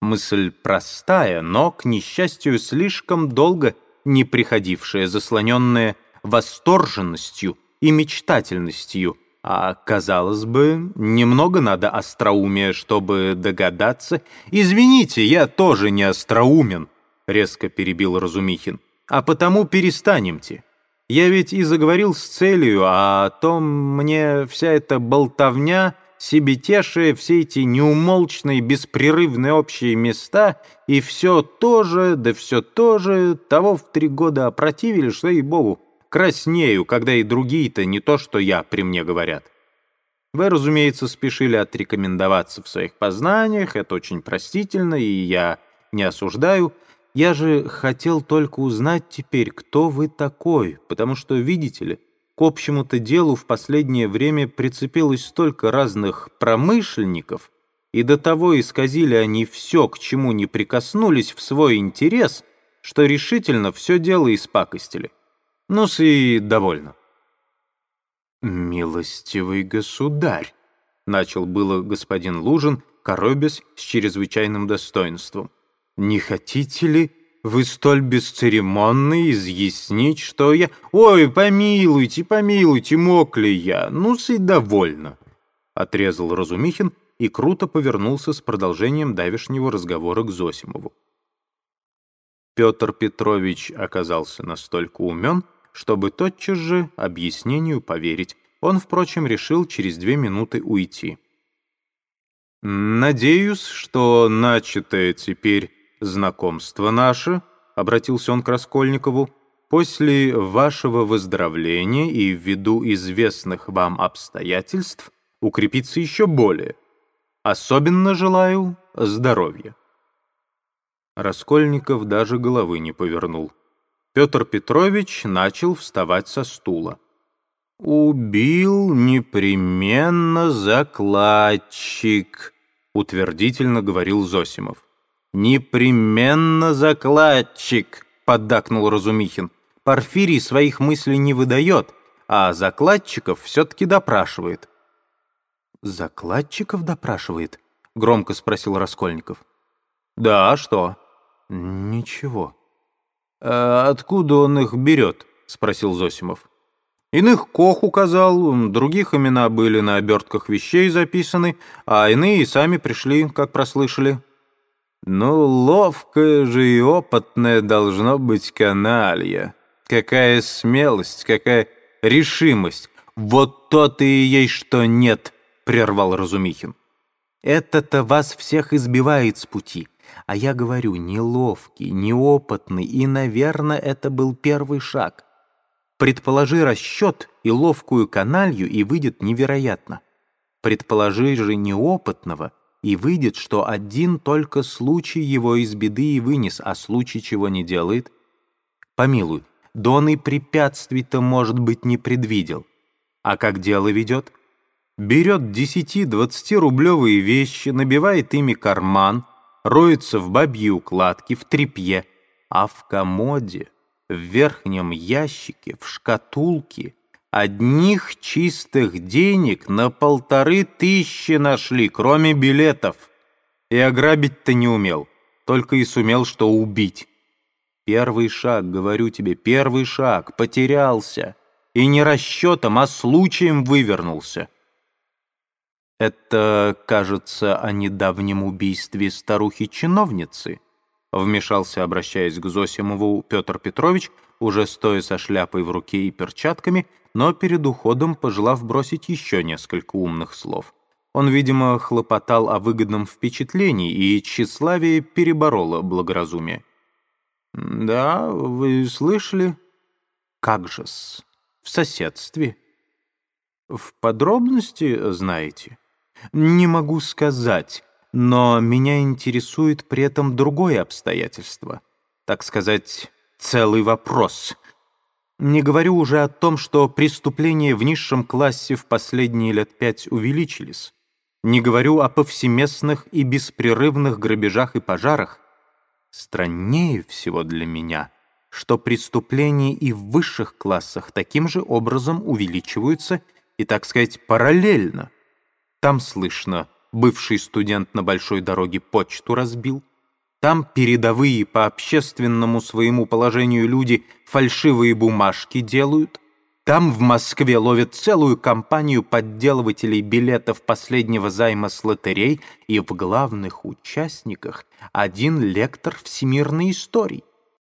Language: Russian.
Мысль простая, но, к несчастью, слишком долго не приходившая, заслоненная восторженностью и мечтательностью, а, казалось бы, немного надо остроумия, чтобы догадаться. «Извините, я тоже не остроумен», — резко перебил Разумихин, «а потому перестанемте. Я ведь и заговорил с целью, а то мне вся эта болтовня, себетешие, все эти неумолчные, беспрерывные общие места и все то же, да все то же, того в три года опротивили, что и богу, краснею, когда и другие-то не то, что я, при мне говорят. Вы, разумеется, спешили отрекомендоваться в своих познаниях, это очень простительно, и я не осуждаю, я же хотел только узнать теперь, кто вы такой, потому что, видите ли, к общему-то делу в последнее время прицепилось столько разных промышленников, и до того исказили они все, к чему не прикоснулись в свой интерес, что решительно все дело испакостили. Ну-с и довольно. «Милостивый государь», — начал было господин Лужин, коробясь с чрезвычайным достоинством. Не хотите ли вы столь бесцеремонно изъяснить, что я... Ой, помилуйте, помилуйте, мог ли я? Ну-с и довольно. Отрезал Разумихин и круто повернулся с продолжением давешнего разговора к Зосимову. Петр Петрович оказался настолько умен, чтобы тотчас же объяснению поверить. Он, впрочем, решил через две минуты уйти. «Надеюсь, что начатое теперь знакомство наше, — обратился он к Раскольникову, — после вашего выздоровления и ввиду известных вам обстоятельств укрепиться еще более. Особенно желаю здоровья. Раскольников даже головы не повернул. Петр Петрович начал вставать со стула. «Убил непременно закладчик», — утвердительно говорил Зосимов. «Непременно закладчик», — поддакнул Разумихин. «Порфирий своих мыслей не выдает, а закладчиков все-таки допрашивает». «Закладчиков допрашивает?» — громко спросил Раскольников. «Да, а что?» «Ничего». «А откуда он их берет?» — спросил Зосимов. Иных Кох указал, других имена были на обертках вещей записаны, а иные и сами пришли, как прослышали. Ну, ловкая же и опытная должно быть каналья. Какая смелость, какая решимость. Вот то-то и ей что нет, прервал Разумихин. Это-то вас всех избивает с пути. А я говорю, неловкий, неопытный, и, наверное, это был первый шаг. Предположи расчет и ловкую каналью, и выйдет невероятно. Предположи же неопытного, и выйдет, что один только случай его из беды и вынес, а случай чего не делает? Помилуй, Дон и препятствий-то, может быть, не предвидел. А как дело ведет? Берет 10-20 рублевые вещи, набивает ими карман, роется в бабьи укладки, в тряпье, а в комоде, в верхнем ящике, в шкатулке Одних чистых денег на полторы тысячи нашли, кроме билетов. И ограбить-то не умел, только и сумел что убить. Первый шаг, говорю тебе, первый шаг, потерялся. И не расчетом, а случаем вывернулся. Это, кажется, о недавнем убийстве старухи-чиновницы, вмешался, обращаясь к Зосимову, Петр Петрович, уже стоя со шляпой в руке и перчатками, но перед уходом пожелав бросить еще несколько умных слов. Он, видимо, хлопотал о выгодном впечатлении, и тщеславие перебороло благоразумие. «Да, вы слышали?» «Как же-с? В соседстве». «В подробности знаете?» «Не могу сказать, но меня интересует при этом другое обстоятельство. Так сказать, целый вопрос. Не говорю уже о том, что преступления в низшем классе в последние лет пять увеличились. Не говорю о повсеместных и беспрерывных грабежах и пожарах. Страннее всего для меня, что преступления и в высших классах таким же образом увеличиваются и, так сказать, параллельно. Там слышно, бывший студент на большой дороге почту разбил — Там передовые по общественному своему положению люди фальшивые бумажки делают. Там в Москве ловят целую компанию подделывателей билетов последнего займа с лотерей, и в главных участниках один лектор всемирной истории.